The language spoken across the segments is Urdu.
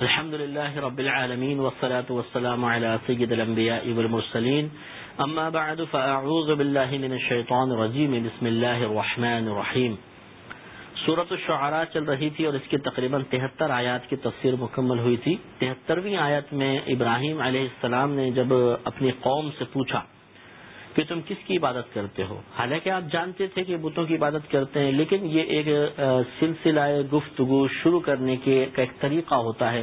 الحمد لله رب العالمين والصلاة والسلام على سيد الأنبياء والمرسلين. أما بعد، فأعوذ بالله من الشيطان الرجيم. بسم الله الرحمن الرحيم. صورت الشعراء چل رہی تھی اور اس کی تقریباً تہتر آیات کی تفسیر مکمل ہوئی تھی۔ تہترویں آیت میں ابراہیم علیہ السلام نے جب اپنی قوم سے پوچھا کہ تم کس کی عبادت کرتے ہو؟ حالانکہ آپ جانتے تھے کہ بتوں کی عبادت کرتے ہیں، لیکن یہ ایک سلسلہ گفتگو شروع کرنے کے کا ایک طریقہ ہوتا ہے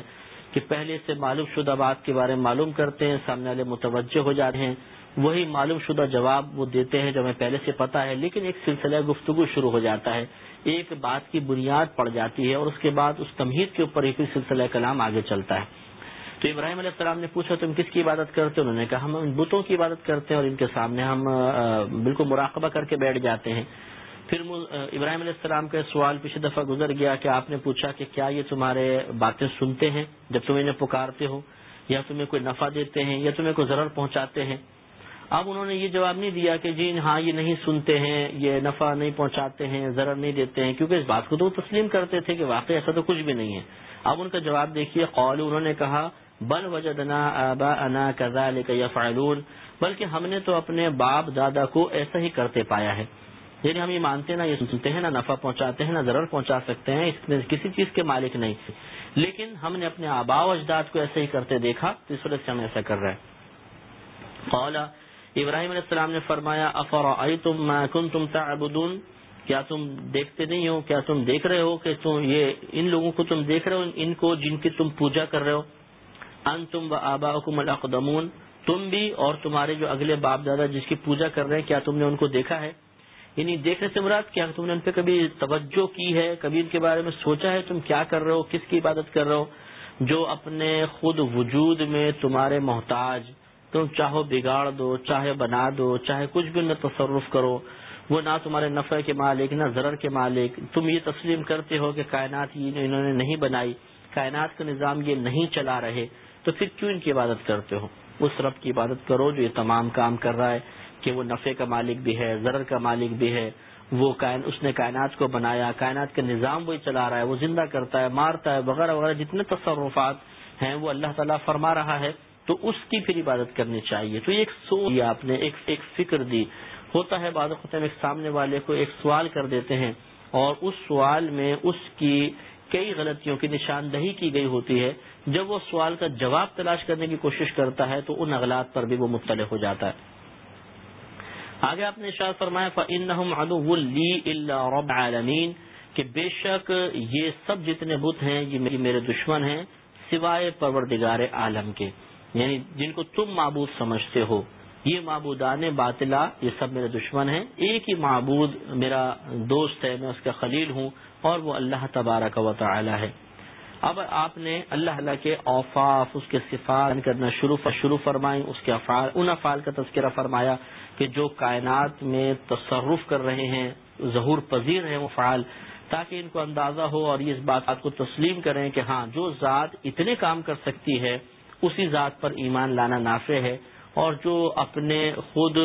کہ پہلے سے معلوم شدہ بات کے بارے میں معلوم کرتے ہیں، سامنے والے متوجہ ہو جاتے ہیں، وہی معلوم شدہ جواب وہ دیتے ہیں جو ہمیں پہلے سے پتا ہے، لیکن ایک سلسلہ گفتگو شروع ہو جاتا ہے، ایک بات کی بنیاد پڑ جاتی ہے اور اس کے بعد اس تمہید کے اوپر ایک سلسلہ کلام آگے چلتا ہے۔ تو ابراہیم علیہ السلام نے پوچھا، تم کس کی عبادت کرتے انہوں نے کہا، ہم ان بتوں کی عبادت کرتے ہیں اور ان کے سامنے ہم بالکل مراقبہ کر کے بیٹھ جاتے ہیں۔ پھر ابراہیم علیہ السلام کا سوال پچھلے دفعہ گزر گیا کہ آپ نے پوچھا کہ کیا یہ تمہارے باتیں سنتے ہیں جب تم انہیں پکارتے ہو؟ یا تمہیں کوئی نفع دیتے ہیں؟ یا تمہیں کوئی ضرر پہنچاتے ہیں؟ اب انہوں نے یہ جواب نہیں دیا کہ جی ہاں یہ نہیں سنتے ہیں، یہ نفع نہیں پہنچاتے ہیں، ضرر نہیں دیتے ہیں، کیونکہ اس بات کو تو وہ تسلیم کرتے تھے کہ واقعی ایسا تو کچھ بھی نہیں ہے۔ اب ان کا جواب دیکھیے قول انہوں نے کہا بل وجدنا آباءنا كذلك يفعلون، بلکہ ہم نے تو اپنے باپ دادا کو ایسا ہی کرتے پایا ہے۔ یعنی ہم یہ مانتے نا یہ سنتے ہیں، نہ نفع پہنچاتے ہیں، نہ ضرر پہنچا سکتے ہیں، اس میں کسی چیز کے مالک نہیں۔ لیکن ہم نے اپنے آبا و اجداد کو ایسے ہی کرتے دیکھا، تو اس وجہ سے ہم ایسا کر رہے ہیں۔ قال، ابراہیم علیہ السلام نے فرمایا افر تم کن تم تعبدون؟ کیا تم دیکھتے نہیں ہو؟ کیا تم دیکھ رہے ہو کہ تم یہ ان لوگوں کو تم دیکھ رہے ہو، ان کو جن کی تم پوجا کر رہے ہو؟ ان تم و آبا حکم الاقدمون، تم بھی اور تمہارے جو اگلے باپ دادا جس کی پوجا کر رہے ہیں، کیا تم نے ان کو دیکھا ہے؟ یعنی دیکھنے سے مراد کیا؟ تم نے ان پہ کبھی توجہ کی ہے؟ کبھی ان کے بارے میں سوچا ہے تم کیا کر رہے ہو؟ کس کی عبادت کر رہے ہو؟ جو اپنے خود وجود میں تمہارے محتاج تم چاہو بگاڑ دو، چاہے بنا دو، چاہے کچھ بھی نہ تصرف کرو، وہ نہ تمہارے نفع کے مالک، نہ ضرر کے مالک، تم یہ تسلیم کرتے ہو کہ کائنات یہ انہوں نے نہیں بنائی، کائنات کا نظام یہ نہیں چلا رہے۔ تو پھر کیوں ان کی عبادت کرتے ہو؟ اس رب کی عبادت کرو جو یہ تمام کام کر رہا ہے کہ وہ نفع کا مالک بھی ہے زر کا مالک بھی ہے۔ وہ کائن، اس نے کائنات کو بنایا، کائنات کا نظام وہی چلا رہا ہے، وہ زندہ کرتا ہے، مارتا ہے، وغیرہ وغیرہ، جتنے تصرفات ہیں وہ اللہ تعالیٰ فرما رہا ہے۔ تو اس کی پھر عبادت کرنی چاہیے۔ تو ایک سوچ آپ نے، ایک ایک فکر دی۔ ہوتا ہے بعض ایک سامنے والے کو ایک سوال کر دیتے ہیں اور اس سوال میں اس کی کئی غلطیوں کی نشاندہی کی گئی ہوتی ہے۔ جب وہ سوال کا جواب تلاش کرنے کی کوشش کرتا ہے تو ان اغلاط پر بھی وہ مطلع ہو جاتا ہے۔ آگے آپ نے شاید فرمایا رب عالمین کہ بے شک یہ سب جتنے بت ہیں، یہ میرے دشمن ہیں، سوائے پروردگار عالم کے۔ یعنی جن کو تم معبود سمجھتے ہو۔ یہ معبودان باطلا یہ سب میرے دشمن ہیں۔ ایک ہی معبود میرا دوست ہے، میں اس کا خلیل ہوں اور وہ اللہ تبارک و تعالی ہے۔ اب آپ نے اللہ اللہ کے اوفاف اس کے صفات کرنا شروع شروع فرمائیں، اس کے افعال، ان افعال کا تذکرہ فرمایا کہ جو کائنات میں تصرف کر رہے ہیں، ظہور پذیر ہیں وہ فعال، تاکہ ان کو اندازہ ہو اور یہ اس بات کو تسلیم کریں کہ ہاں جو ذات اتنے کام کر سکتی ہے، اسی ذات پر ایمان لانا نافع ہے اور جو اپنے خود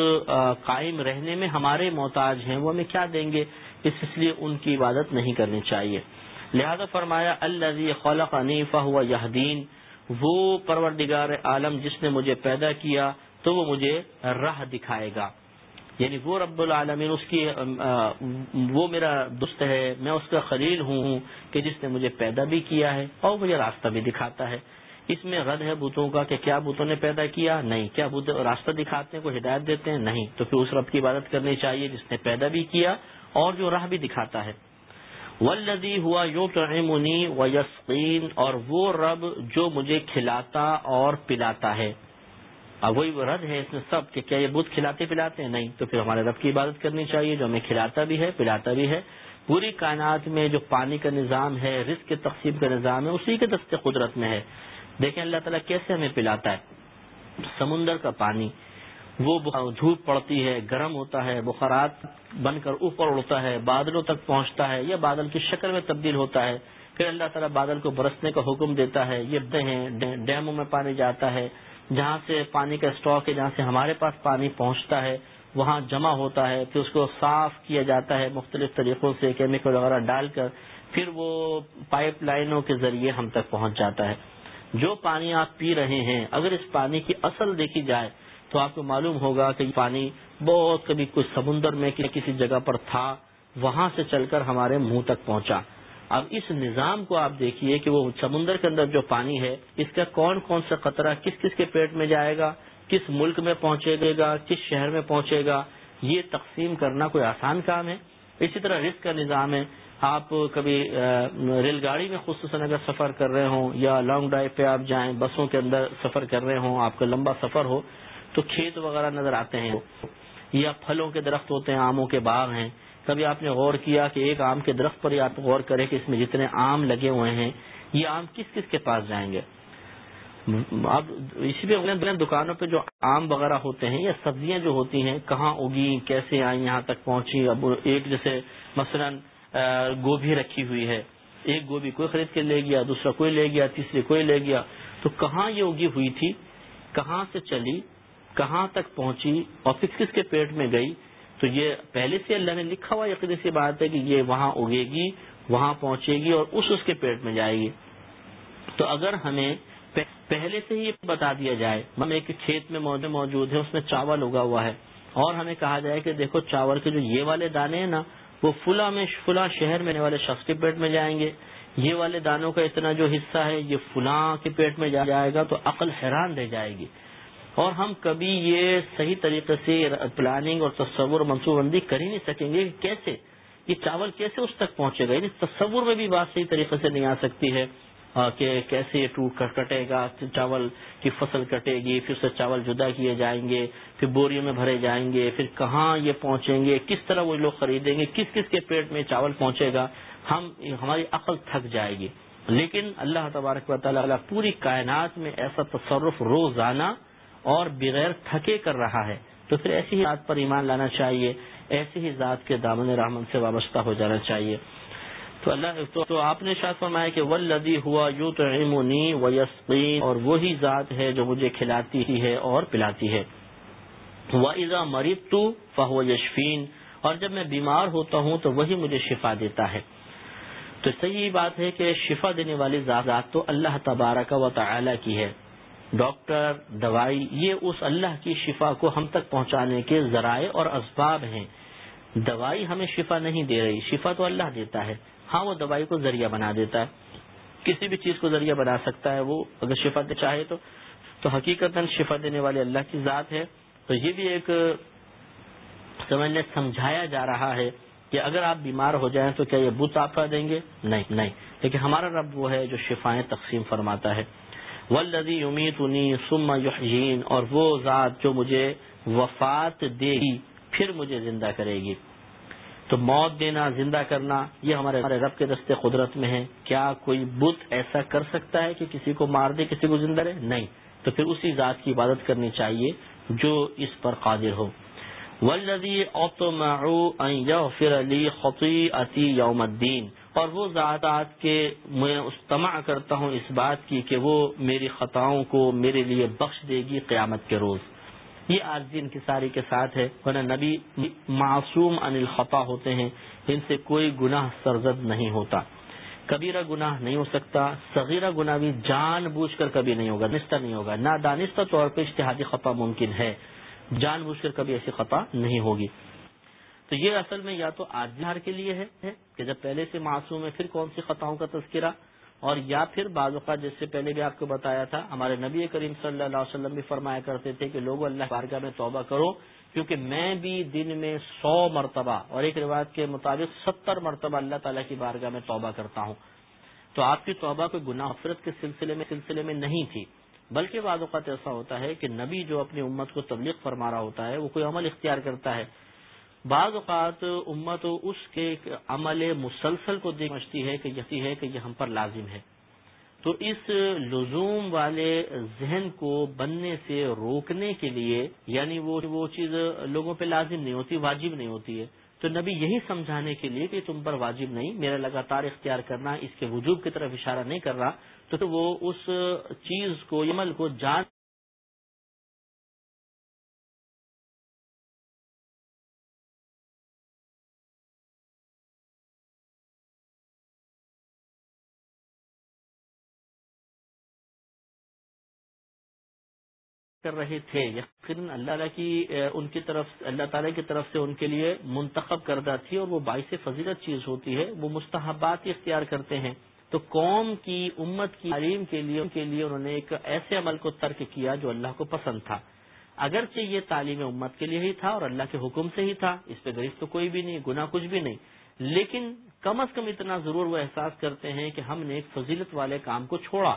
قائم رہنے میں ہمارے محتاج ہیں، وہ ہمیں کیا دیں گے؟ اس لیے ان کی عبادت نہیں کرنی چاہیے۔ لہذا فرمایا اللہ خلق عنیفہ ہوا یہدین. وہ پروردگار عالم جس نے مجھے پیدا کیا، تو وہ مجھے راہ دکھائے گا۔ یعنی وہ رب العالمین، اس کی وہ میرا دوست ہے، میں اس کا خلیل ہوں کہ جس نے مجھے پیدا بھی کیا ہے اور مجھے راستہ بھی دکھاتا ہے۔ اس میں رد ہے بتوں کا کہ کیا بتوں نے پیدا کیا؟ نہیں۔ کیا بت راستہ دکھاتے ہیں، کوئی ہدایت دیتے ہیں؟ نہیں۔ تو پھر اس رب کی عبادت کرنی چاہیے جس نے پیدا بھی کیا اور جو راہ بھی دکھاتا ہے۔ ولدی ہوا یو ٹرمنی و یسقین اور وہ رب جو مجھے کھلاتا اور پلاتا ہے۔ اب وہی رد ہے اس میں سب کہ کیا یہ بت کھلاتے پلاتے ہیں؟ نہیں، تو پھر ہمارے رب کی عبادت کرنی چاہیے، جو ہمیں کھلاتا بھی ہے، پلاتا بھی ہے۔ پوری کائنات میں جو پانی کا نظام ہے، رزق کے تقسیم کا نظام ہے، اسی کے دست قدرت میں ہے۔ دیکھیں اللہ تعالیٰ کیسے ہمیں پلاتا ہے؟ سمندر کا پانی۔ وہ دھوپ پڑتی ہے، گرم ہوتا ہے، بخارات بن کر اوپر اڑتا ہے، بادلوں تک پہنچتا ہے یا بادل کی شکل میں تبدیل ہوتا ہے۔ پھر اللہ تعالیٰ بادل کو برسنے کا حکم دیتا ہے، یہ ہیں ڈیموں میں پانی جاتا ہے۔ جہاں سے پانی کا اسٹاک ہے، جہاں سے ہمارے پاس پانی پہنچتا ہے، وہاں جمع ہوتا ہے، پھر اس کو صاف کیا جاتا ہے مختلف طریقوں سے، کیمیکل وغیرہ ڈال کر، پھر وہ پائپ لائنوں کے ذریعے ہم تک پہنچ جاتا ہے۔ جو پانی آپ پی رہے ہیں، اگر اس پانی کی اصل دیکھی جائے تو آپ کو معلوم ہوگا کہ پانی بہت کبھی کچھ سمندر میں کسی جگہ پر تھا، وہاں سے چل کر ہمارے منہ تک پہنچا۔ اب اس نظام کو آپ دیکھیے کہ وہ سمندر کے اندر جو پانی ہے، اس کا کون کون سا قطرہ کس کس کے پیٹ میں جائے گا، کس ملک میں پہنچے گا، کس شہر میں پہنچے گا، یہ تقسیم کرنا کوئی آسان کام ہے؟ اسی طرح رسک کا نظام ہے۔ آپ کبھی ریل گاڑی میں خصوصاً اگر سفر کر رہے ہوں یا لانگ ڈرائیو پہ آپ جائیں، بسوں کے اندر سفر کر رہے ہوں، آپ کا لمبا سفر ہو تو کھیت وغیرہ نظر آتے ہیں یا پھلوں کے درخت ہوتے ہیں، آموں کے باغ ہیں۔ کبھی آپ نے غور کیا کہ ایک آم کے درخت پر ہی آپ غور کریں کہ اس میں جتنے آم لگے ہوئے ہیں، یہ آم کس کس کے پاس جائیں گے؟ اب اسی پہ دکانوں پہ جو آم وغیرہ ہوتے ہیں یا سبزیاں جو ہوتی ہیں، کہاں اگی کیسے آئیں، یہاں تک پہنچی اب ایک جیسے مثلا گوبھی رکھی ہوئی ہے۔ ایک گوبھی کوئی خرید کے لے گیا، دوسرا کوئی لے گیا، تیسری کوئی لے گیا۔ تو کہاں یہ اگی ہوئی تھی؟ کہاں سے چلی؟ کہاں تک پہنچی اور کس کس کے پیٹ میں گئی، تو یہ پہلے سے اللہ نے لکھا ہوا یقین سی بات ہے کہ یہ وہاں اگے گی وہاں پہنچے گی اور اس اس کے پیٹ میں جائے گی۔ تو اگر ہمیں پہلے سے ہی بتا دیا جائے، ہم ایک کھیت میں موجود ہے اس میں چاول اگا ہوا ہے۔ اور ہمیں کہا جائے کہ دیکھو چاول کے جو یہ والے دانے ہیں نا، وہ فلا میں، فلاں شہر میں والے شخص کے پیٹ میں جائیں گے۔ یہ والے دانوں کا اتنا جو حصہ ہے، یہ فلاں کے پیٹ میں جائے گا تو عقل حیران رہ جائے گی۔ اور ہم کبھی یہ صحیح طریقے سے پلاننگ اور تصور منصوبہ بندی کر ہی نہیں سکیں گے کہ کیسے؟ یہ چاول کیسے اس تک پہنچے گا؟ یعنی تصور میں بھی بات صحیح طریقے سے نہیں آ سکتی ہے کہ کیسے یہ ٹوٹ کر کٹے گا، چاول کی فصل کٹے گی، پھر سے چاول جدا کیے جائیں گے، پھر بوریوں میں بھرے جائیں گے، پھر کہاں یہ پہنچیں گے، کس طرح وہ لوگ خریدیں گے، کس کس کے پیٹ میں چاول پہنچے گا، ہم، ہماری عقل تھک جائے گی۔ لیکن اللہ تبارک و تعالیٰ پوری کائنات میں ایسا تصرف روزانہ اور بغیر تھکے کر رہا ہے تو پھر ایسی ہی ذات پر ایمان لانا چاہیے ایسی ہی ذات کے دامن رحمن سے وابستہ ہو جانا چاہیے۔ تو اللہ تو, تو آپ نے شاید فرمایا کہ ولدی ہوا یو تو و یسقین اور وہی ذات ہے جو مجھے کھلاتی ہی ہے اور پلاتی ہے۔ وہ ازا مریض تو فہو یشفین اور جب میں بیمار ہوتا ہوں تو وہی مجھے شفا دیتا ہے۔ تو صحیح بات ہے کہ شفا دینے والی ذات تو اللہ تبارک و تعالی کی ہے۔ ڈاکٹر، دوائی، یہ اس اللہ کی شفا کو ہم تک پہنچانے کے ذرائع اور اسباب ہیں۔ دوائی ہمیں شفا نہیں دے رہی، شفا تو اللہ دیتا ہے۔ ہاں وہ دوائی کو ذریعہ بنا دیتا ہے۔ کسی بھی چیز کو ذریعہ بنا سکتا ہے، وہ اگر شفا دے چاہے تو۔ تو حقیقت شفا دینے والے اللہ کی ذات ہے۔ تو یہ بھی ایک سمجھنے سمجھایا جا رہا ہے کہ اگر آپ بیمار ہو جائیں تو کیا یہ بت آپ دیں گے؟ نہیں نہیں۔ لیکن ہمارا رب وہ ہے جو شفائیں تقسیم فرماتا ہے۔ ولدی امید انی سم اور وہ ذات جو مجھے وفات دے گی، پھر مجھے زندہ کرے گی۔ تو موت دینا، زندہ کرنا، یہ ہمارے ہمارے رب کے دستے قدرت میں ہے۔ کیا کوئی بت ایسا کر سکتا ہے کہ کسی کو مار دے، کسی کو زندہ رہے؟ نہیں۔ تو پھر اسی ذات کی عبادت کرنی چاہیے جو اس پر قادر ہو۔ ولدی اوتمر علی خطی عطی یوم الدین اور وہ ذات کے میں استماع کرتا ہوں اس بات کی کہ وہ میری خطاؤں کو میرے لیے بخش دے گی قیامت کے روز۔ یہ آج دن کی ساری کے ساتھ ہے۔ ورنہ نبی معصوم ان الخطا ہوتے ہیں۔ ان سے کوئی گناہ سرزد نہیں ہوتا۔ کبیرہ گناہ نہیں ہو سکتا۔ صغیرہ گناہ بھی جان بوجھ کر کبھی نہیں ہوگا نستہ نہیں ہوگا۔ نہ دانستہ طور پہ اشتہادی خطا ممکن ہے۔ جان بوجھ کر کبھی ایسی خطا نہیں ہوگی۔ تو یہ اصل میں یا تو آج کے لیے ہے کہ جب پہلے سے معصوم ہے، پھر کون سی خطاؤں کا تذکرہ؟ اور یا پھر بعض اوقات جس سے پہلے بھی آپ کو بتایا تھا، ہمارے نبی کریم صلی اللہ علیہ وسلم بھی فرمایا کرتے تھے کہ لوگ اللہ بارگاہ میں توبہ کرو، کیونکہ میں بھی دن میں سو مرتبہ اور ایک روایت کے مطابق ستر مرتبہ اللہ تعالیٰ کی بارگاہ میں توبہ کرتا ہوں۔ تو آپ کی توبہ کوئی گناہ افرت کے سلسلے میں سلسلے میں نہیں تھی، بلکہ بعض اوقات ایسا ہوتا ہے کہ نبی جو اپنی امت کو تبلیغ فرما رہا ہوتا ہے، وہ کوئی عمل اختیار کرتا ہے۔ بعض اوقات امت اس کے عمل مسلسل کو دیکھتی ہے کہ یقین ہے کہ یہ ہم پر لازم ہے۔ تو اس لزوم والے ذہن کو بننے سے روکنے کے لیے یعنی وہ وہ چیز لوگوں پہ لازم نہیں ہوتی، واجب نہیں ہوتی ہے۔ تو نبی یہی سمجھانے کے لیے کہ تم پر واجب نہیں، میرا لگاتار اختیار کرنا، اس کے وجوب کی طرف اشارہ نہیں کر رہا تو وہ اس چیز کو، عمل کو جان کر رہے تھے یقین اللہ تعالیٰ کی ان کی طرف، اللہ تعالیٰ کی طرف سے ان کے لیے منتخب کردہ تھی اور وہ باعث فضیلت چیز ہوتی ہے، وہ مستحبات اختیار کرتے ہیں۔ تو قوم کی، امت کی تعلیم کے لیے، ان کے لیے انہوں نے ایک ایسے عمل کو ترک کیا جو اللہ کو پسند تھا۔ اگرچہ یہ تعلیم امت کے لیے ہی تھا اور اللہ کے حکم سے ہی تھا، اس پہ غریب تو کوئی بھی نہیں، گناہ کچھ بھی نہیں، لیکن کم از کم اتنا ضرور وہ احساس کرتے ہیں کہ ہم نے ایک فضیلت والے کام کو چھوڑا۔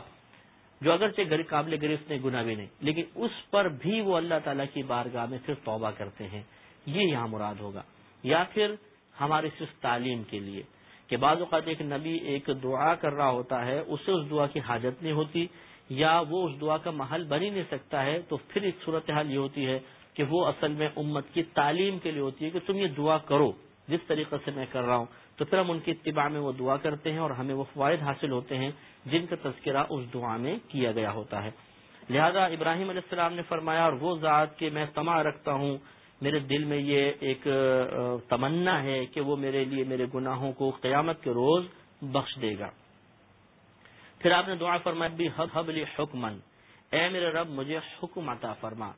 جو اگرچہ قابل گرفت نہیں گنا بھی نہیں، لیکن اس پر بھی وہ اللہ تعالیٰ کی بارگاہ میں صرف توبہ کرتے ہیں۔ یہ یہاں مراد ہوگا۔ یا پھر ہماری صرف تعلیم کے لیے، کہ بعض اوقات ایک نبی ایک دعا کر رہا ہوتا ہے اسے اس دعا کی حاجت نہیں ہوتی، یا وہ اس دعا کا محل بن ہی نہیں سکتا ہے، تو پھر ایک صورتحال یہ ہوتی ہے کہ وہ اصل میں امت کی تعلیم کے لیے ہوتی ہے کہ تم یہ دعا کرو۔ جس طریقے سے میں کر رہا ہوں، تو پھر ہم ان کی اتباع میں وہ دعا کرتے ہیں اور ہمیں وہ فوائد حاصل ہوتے ہیں جن کا تذکرہ اس دعا میں کیا گیا ہوتا ہے۔ لہذا ابراہیم علیہ السلام نے فرمایا، اور وہ ذات کہ میں تما رکھتا ہوں، میرے دل میں یہ ایک تمنا ہے کہ وہ میرے لیے میرے گناہوں کو قیامت کے روز بخش دے گا۔ پھر آپ نے دعا فرمایا بھی حب حبلی حکمن۔ اے میرے رب، مجھے حکم عطا فرما۔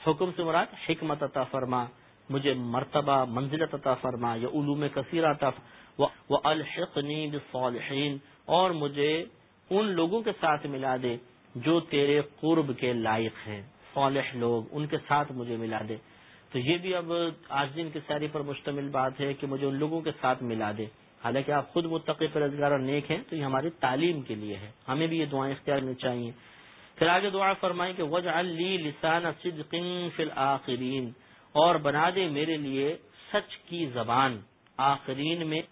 حکم سے مراد حکمت عطا فرما۔ مجھے مرتبہ منزلت عطا فرما، یا علوم کثیر عطا وہ الحقنی بالصالحین اور مجھے ان لوگوں کے ساتھ ملا دے جو تیرے قرب کے لائق ہیں۔ صالح لوگ، ان کے ساتھ مجھے ملا دے۔ تو یہ بھی اب آج دن کی ساری پر مشتمل بات ہے کہ مجھے ان لوگوں کے ساتھ ملا دے۔ حالانکہ آپ خود متقی روزگار اور نیک ہیں، تو یہ ہماری تعلیم کے لیے ہے۔ ہمیں بھی یہ دعائیں اختیار کرنی چاہیے۔ پھر آگے دعا فرمائیں کہ وج علی لسان صدق فی الآخرین اور بنا دے میرے لیے سچ کی زبان آخرین میں،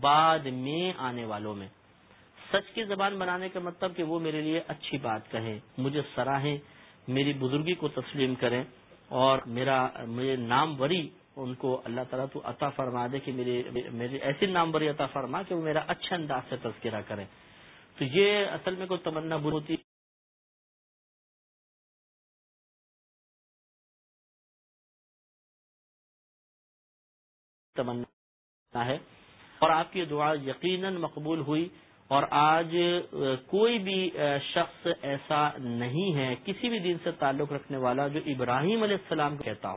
بعد میں آنے والوں میں۔ سچ کی زبان بنانے کا مطلب کہ وہ میرے لیے اچھی بات کہیں، مجھے سراہیں، میری بزرگی کو تسلیم کریں اور میرا مجھے نام وری ان کو اللہ تعالیٰ تو عطا فرما دے کہ میری ایسی نام وری عطا فرما کہ وہ میرا اچھا انداز سے تذکرہ کریں۔ تو یہ اصل میں کوئی تمنا بر ہوتی تمنا ہے۔ اور آپ کی دعا یقیناً مقبول ہوئی۔ اور آج کوئی بھی شخص ایسا نہیں ہے، کسی بھی دن سے تعلق رکھنے والا جو ابراہیم علیہ السلام کہتا ہو۔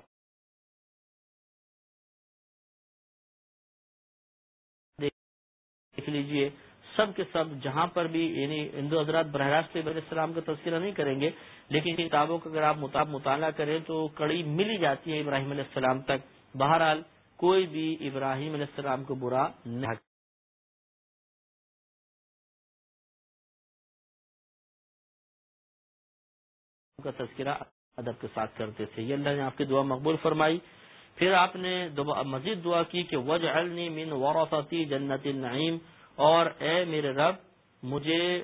دیکھ لیجیے، سب کے سب جہاں پر بھی یعنی ہندو حضرات براہ راست علیہ السلام کا تذکرہ نہیں کریں گے، لیکن کتابوں کا اگر آپ مطالعہ کریں تو کڑی ملی جاتی ہے ابراہیم علیہ السلام تک۔ بہرحال کوئی بھی ابراہیم علیہ السلام کو برا نہیں کا تذکرہ ادب کے ساتھ کرتے تھے۔ یہ اللہ نے آپ کی دعا مقبول فرمائی۔ پھر آپ نے مزید دعا کی کہ وج النی من ورثتی جنت النعیم۔ اور اے میرے رب، مجھے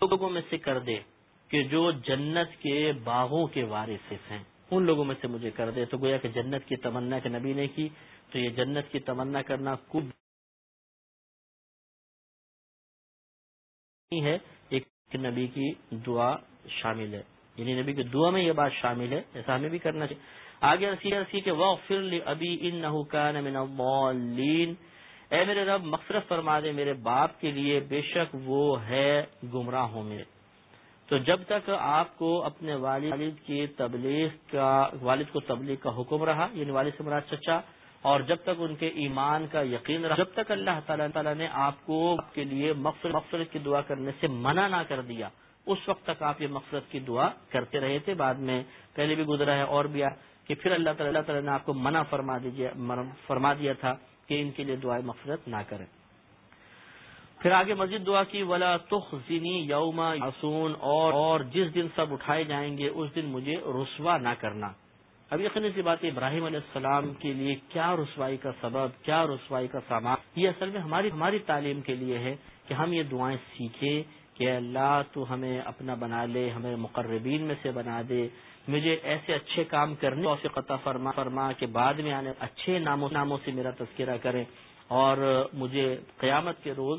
لوگوں میں سے کر دے کہ جو جنت کے باغوں کے وارث ہیں۔ ان لوگوں میں سے مجھے کر دے تو گویا کہ جنت کی تمنا کے نبی نے کی تو یہ جنت کی تمنا کرنا کب ہے؟ ایک نبی کی دعا شامل ہے۔ یعنی نبی کی دعا میں یہ بات شامل ہے، ایسا ہمیں بھی کرنا چاہیے۔ آگے رسی رسی کہ وہ فر ابھی ان نہ اے میرے رب، مغفرت فرما دے میرے باپ کے لیے، بے شک وہ ہے گمراہوں میں۔ تو جب تک آپ کو اپنے والد کی تبلیغ کا والد کو تبلیغ کا حکم رہا یعنی والد سے مراد چچا، اور جب تک ان کے ایمان کا یقین رہا، جب تک اللہ تعالیٰ تعالیٰ نے آپ کو آپ کے لیے مغفرت کی دعا کرنے سے منع نہ کر دیا، اس وقت تک آپ یہ مغفرت کی دعا کرتے رہے تھے۔ بعد میں پہلے بھی گزرا ہے، اور بھی کہ پھر اللہ تعالیٰ اللہ تعالیٰ نے آپ کو منع فرما فرما دیا تھا کہ ان کے لیے دعائیں مغفرت نہ کریں۔ پھر آگے مسجد دعا کی، ولا تخ زینی یوما یاسون اور اور جس دن سب اٹھائے جائیں گے، اس دن مجھے رسوا نہ کرنا۔ اب یقینی سی بات ابراہیم علیہ السلام کے لیے کیا رسوائی کا سبب، کیا رسوائی کا سامان؟ یہ اصل میں ہماری ہماری تعلیم کے لیے ہے کہ ہم یہ دعائیں سیکھیں کہ اللہ تو ہمیں اپنا بنا لے، ہمیں مقربین میں سے بنا دے، مجھے ایسے اچھے کام کرنے اور قطع فرما فرما کہ بعد میں آنے اچھے ناموں ناموں سے میرا تذکرہ کریں، اور مجھے قیامت کے روز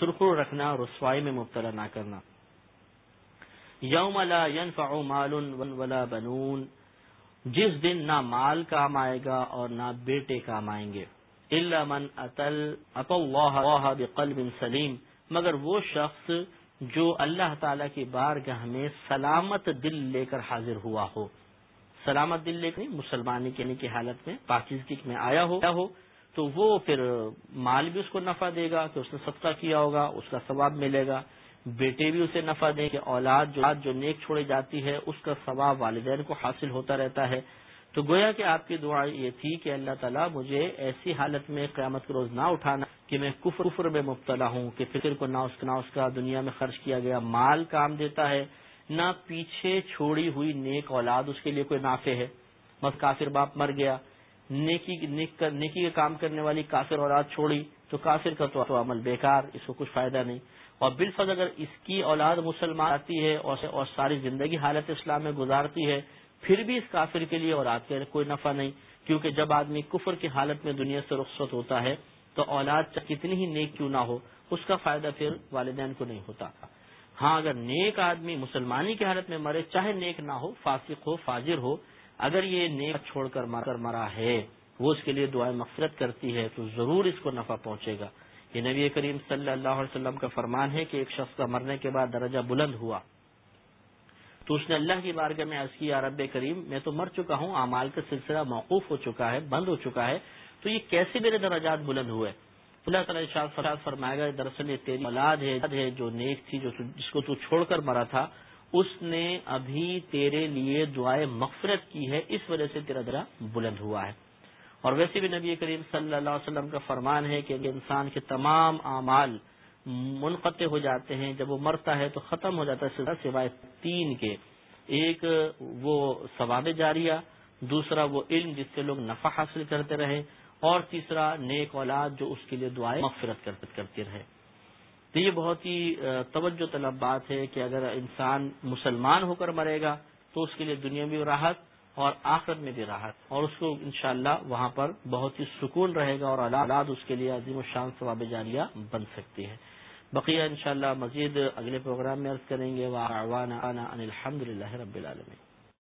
سرخر رکھنا رسوائی میں مبتلا نہ کرنا۔ یوم لا ينفع مال ولا بنون۔ جس دن نہ مال کام آئے گا اور نہ بیٹے کام آئیں گے۔ اللہ من اطل اللہ بقلب سلیم۔ مگر وہ شخص جو اللہ تعالی کی بار گاہ میں سلامت دل لے کر حاضر ہوا ہو۔ سلامت دل لے کر مسلمانی یعنی کہنے کی حالت میں، پاکیزگی میں آیا ہو۔ تو وہ پھر مال بھی اس کو نفع دے گا کہ اس نے صدقہ کیا ہوگا، اس کا ثواب ملے گا۔ بیٹے بھی اسے نفع دیں کہ اولاد جو جو نیک چھوڑی جاتی ہے، اس کا ثواب والدین کو حاصل ہوتا رہتا ہے۔ تو گویا کہ آپ کی دعا یہ تھی کہ اللہ تعالیٰ مجھے ایسی حالت میں قیامت کے روز نہ اٹھانا کہ میں کفر کفر میں مبتلا ہوں، کہ فکر کو نہ اس نہ اس کا دنیا میں خرچ کیا گیا۔ مال کام دیتا ہے، نہ پیچھے چھوڑی ہوئی نیک اولاد اس کے لیے کوئی نافع ہے۔ بس کافر باپ مر گیا۔ نیکی نیکی کا کام کرنے والی کافر اولاد چھوڑی، تو کافر کا تو عمل بیکار، اس کو کچھ فائدہ نہیں۔ اور بالفض اگر اس کی اولاد مسلمان آتی ہے اور ساری زندگی حالت اسلام میں گزارتی ہے، پھر بھی اس کافر کے لیے اور کے کوئی نفع نہیں۔ کیونکہ جب آدمی کفر کی حالت میں دنیا سے رخصت ہوتا ہے، تو اولاد کتنی ہی نیک کیوں نہ ہو، اس کا فائدہ پھر والدین کو نہیں ہوتا۔ ہاں اگر نیک آدمی مسلمانی کی حالت میں مرے، چاہے نیک نہ ہو، فاسق ہو، فاجر ہو اگر یہ نیک چھوڑ کر مر کر مرا ہے، وہ اس کے لیے دعائیں مفرت کرتی ہے، تو ضرور اس کو نفع پہنچے گا۔ یہ نبی کریم صلی اللہ علیہ وسلم کا فرمان ہے کہ ایک شخص کا مرنے کے بعد درجہ بلند ہوا۔ تو اس نے اللہ کی بارگاہ میں عرض کی عرب کریم، میں تو مر چکا ہوں، اعمال کا سلسلہ موقوف ہو چکا ہے، بند ہو چکا ہے، تو یہ کیسے میرے درجات بلند ہوئے؟ اللہ تعالیٰ شاہ فراد فرمائے گا دراصل یہ تیری اولاد ہے، جو نیک تھی، جو جس کو تو چھوڑ کر مرا تھا اس نے ابھی تیرے لیے دعائیں مغفرت کی ہے، اس وجہ سے تیرا درا بلند ہوا ہے۔ اور ویسے بھی نبی کریم صلی اللہ علیہ وسلم کا فرمان ہے کہ انسان کے تمام اعمال منقطع ہو جاتے ہیں، جب وہ مرتا ہے تو ختم ہو جاتا ہے سوائے تین کے۔ ایک وہ ثواب جاریہ، دوسرا وہ علم جس سے لوگ نفع حاصل کرتے رہے، اور تیسرا نیک اولاد جو اس کے لیے دعائیں مغفرت کرتی رہے۔ یہ بہت ہی توجہ طلب بات ہے کہ اگر انسان مسلمان ہو کر مرے گا تو اس کے لیے دنیا بھی راحت اور آخرت میں بھی راحت اور اس کو انشاءاللہ وہاں پر بہت ہی سکون رہے گا اور اولاد اس کے لیے عظیم الشان ثواب جاریہ بن سکتی ہے بقیہ انشاءاللہ مزید اگلے پروگرام میں عرض کریں گے الحمد للہ رب العالمین